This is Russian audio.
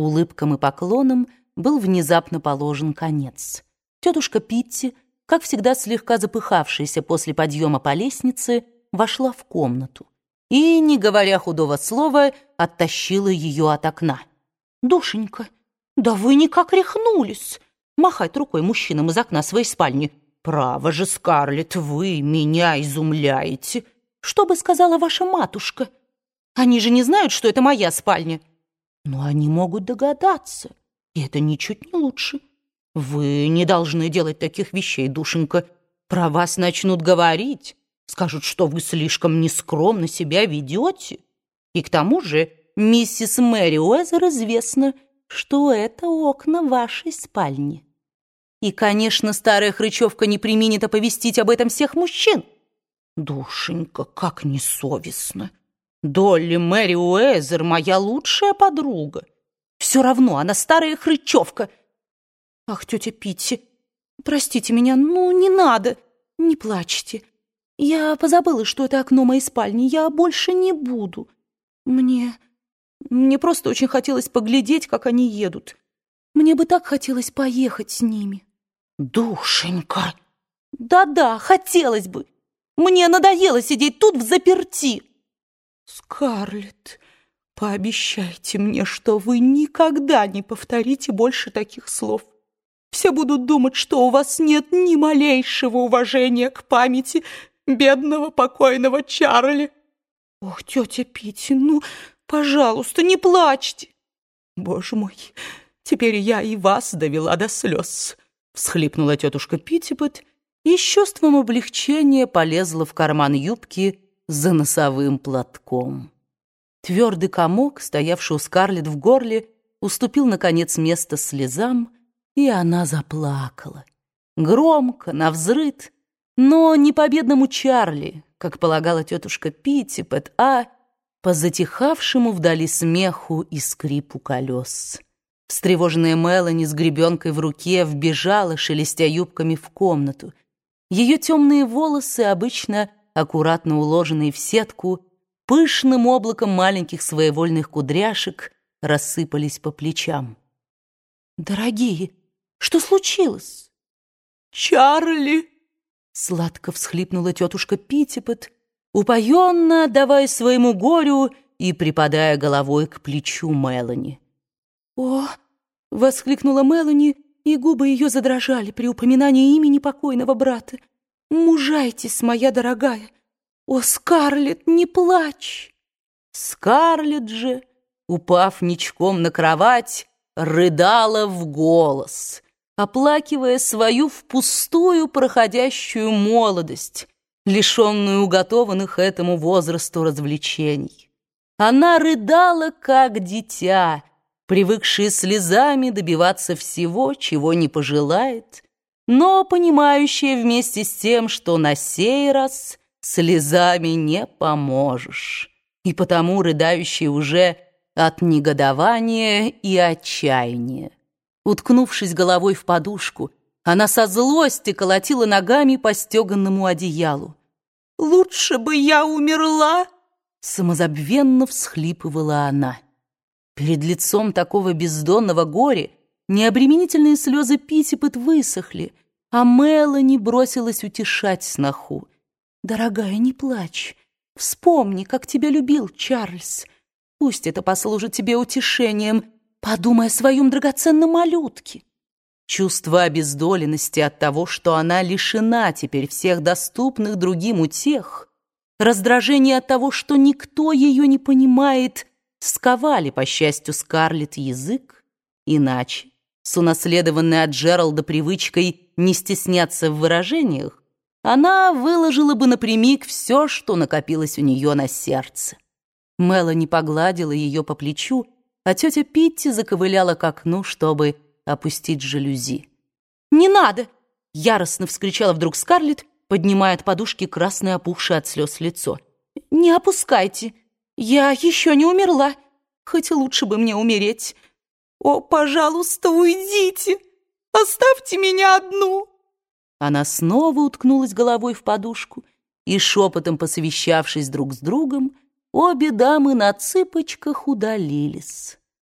Улыбкам и поклонам был внезапно положен конец. Тетушка Питти, как всегда слегка запыхавшаяся после подъема по лестнице, вошла в комнату и, не говоря худого слова, оттащила ее от окна. «Душенька, да вы никак рехнулись!» Махать рукой мужчинам из окна своей спальни. «Право же, Скарлетт, вы меня изумляете!» «Что бы сказала ваша матушка? Они же не знают, что это моя спальня!» «Но они могут догадаться, и это ничуть не лучше!» «Вы не должны делать таких вещей, душенька. Про вас начнут говорить, скажут, что вы слишком нескромно себя ведете. И к тому же миссис Мэри Уэзер известно, что это окна вашей спальни. И, конечно, старая хрычевка не применит оповестить об этом всех мужчин. Душенька, как несовестно. Долли Мэри Уэзер моя лучшая подруга. Все равно она старая хрычевка — «Ах, тетя Питти, простите меня, ну не надо, не плачьте. Я позабыла, что это окно моей спальни, я больше не буду. Мне... мне просто очень хотелось поглядеть, как они едут. Мне бы так хотелось поехать с ними». «Душенька!» «Да-да, хотелось бы. Мне надоело сидеть тут в заперти». «Скарлетт, пообещайте мне, что вы никогда не повторите больше таких слов. Все будут думать, что у вас нет ни малейшего уважения к памяти бедного покойного Чарли. Ох, тетя Питти, ну, пожалуйста, не плачьте. Боже мой, теперь я и вас довела до слез. Всхлипнула тетушка Питтипет и с чувством облегчения полезла в карман юбки за носовым платком. Твердый комок, стоявший у Скарлетт в горле, уступил, наконец, место слезам, и она заплакала. Громко, навзрыд, но не по бедному Чарли, как полагала тетушка Питтипет, а по затихавшему вдали смеху и скрипу колес. Встревоженная Мелани с гребенкой в руке вбежала, шелестя юбками в комнату. Ее темные волосы, обычно аккуратно уложенные в сетку, пышным облаком маленьких своевольных кудряшек рассыпались по плечам. «Дорогие, что случилось?» «Чарли!» Сладко всхлипнула тетушка Питтипет, упоенно отдавая своему горю и припадая головой к плечу Мелани. «О!» — воскликнула Мелани, и губы ее задрожали при упоминании имени покойного брата. «Мужайтесь, моя дорогая! О, Скарлетт, не плачь!» Скарлетт же, упав ничком на кровать, рыдала в голос — оплакивая свою впустую проходящую молодость, лишенную уготованных этому возрасту развлечений. Она рыдала, как дитя, привыкшее слезами добиваться всего, чего не пожелает, но понимающая вместе с тем, что на сей раз слезами не поможешь, и потому рыдающая уже от негодования и отчаяния. Уткнувшись головой в подушку, она со злости колотила ногами по стеганному одеялу. «Лучше бы я умерла!» Самозабвенно всхлипывала она. Перед лицом такого бездонного горя необременительные слезы Питтипет высохли, а Мелани бросилась утешать сноху. «Дорогая, не плачь. Вспомни, как тебя любил Чарльз. Пусть это послужит тебе утешением, Подумай о своем драгоценном малютке. Чувство обездоленности от того, что она лишена теперь всех доступных другим утех, раздражение от того, что никто ее не понимает, сковали, по счастью, Скарлетт язык. Иначе, с унаследованной от Джералда привычкой не стесняться в выражениях, она выложила бы напрямик все, что накопилось у нее на сердце. Мелани погладила ее по плечу, а тетя Питти заковыляла к окну, чтобы опустить жалюзи. «Не надо!» — яростно вскричала вдруг Скарлетт, поднимая от подушки красное опухшее от слез лицо. «Не опускайте! Я еще не умерла, хоть лучше бы мне умереть. О, пожалуйста, уйдите! Оставьте меня одну!» Она снова уткнулась головой в подушку и, шепотом посовещавшись друг с другом, обе дамы на цыпочках удалились.